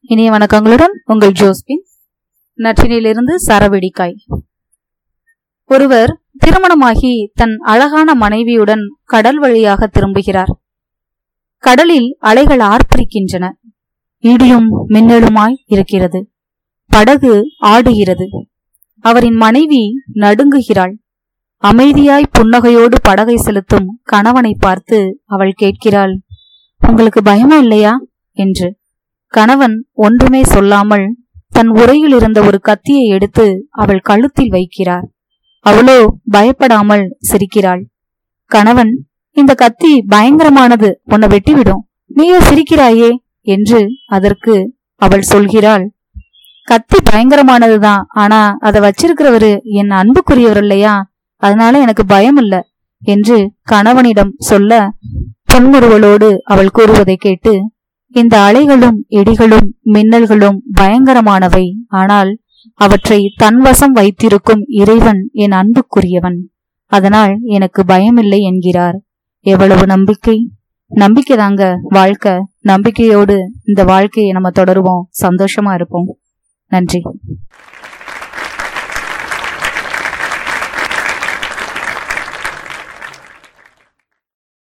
இனிய வணக்கங்களுடன் உங்கள் ஜோஸ்பின். நற்றினிலிருந்து சரவெடிக்காய். ஒருவர் திருமணமாகி தன் அழகான மனைவியுடன் கடல் வழியாக திரும்புகிறார். கடலில் அலைகள் ஆர்ப்பரிக்கின்றன. இடியும் மின்னலுமாய் இருக்கிறது. படகு ஆடுகிறது. அவரின் மனைவி நடுங்குகிறாள். அமைதியாய் புன்னகையோடு படகை செலுத்தும் கணவனை பார்த்து அவள் கேட்கிறாள் உங்களுக்கு பயமா இல்லையா? என்று. கணவன் ஒன்றுமே சொல்லாமல் தன் உரையில் இருந்த ஒரு கத்தியை எடுத்து அவள் கழுத்தில் வைக்கிறார். அவளோ பயப்படாமல் சிரிக்கிறாள். கணவன் இந்த கத்தி பயங்கரமானது உன்னை வெட்டிவிடும். நீயோ சிரிக்கிறாயே என்று அதற்கு அவள் சொல்கிறாள். கத்தி பயங்கரமானதுதான் ஆனா அதை வச்சிருக்கிறவரு என் அன்புக்குரியவர் இல்லையா? அதனால எனக்கு பயம் இல்ல என்று கணவனிடம் சொல்ல பொன்முறுவலோடு அவள் கூறுவதை கேட்டு இந்த அலைகளும் இடிகளும் மின்னல்களும் பயங்கரமானவை. ஆனால் அவற்றை தன்வசம் வைத்திருக்கும் இறைவன் என் அன்புக்குரியவன். அதனால் எனக்கு பயமில்லை என்கிறார். எவ்வளவு நம்பிக்கை. நம்பிக்கை தாங்க வாழ்க்கை. நம்பிக்கையோடு இந்த வாழ்க்கையை நம்ம தொடருவோம். சந்தோஷமா இருப்போம். நன்றி.